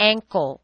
ankle.